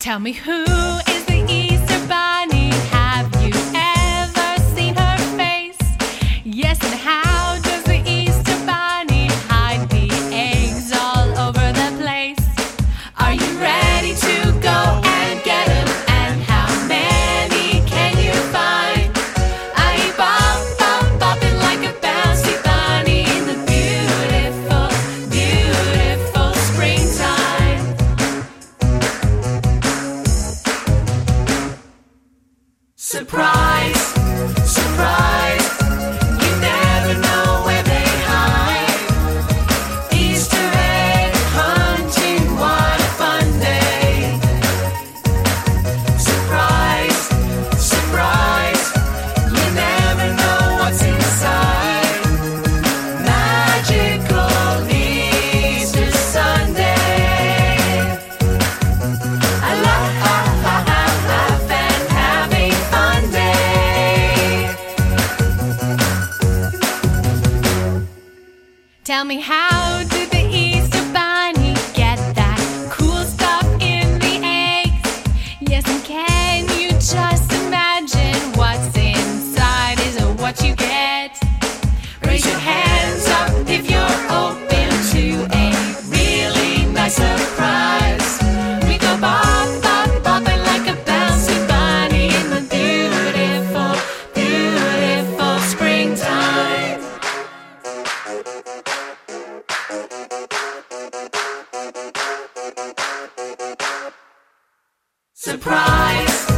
Tell me who Surprise, Tell me how Surprise!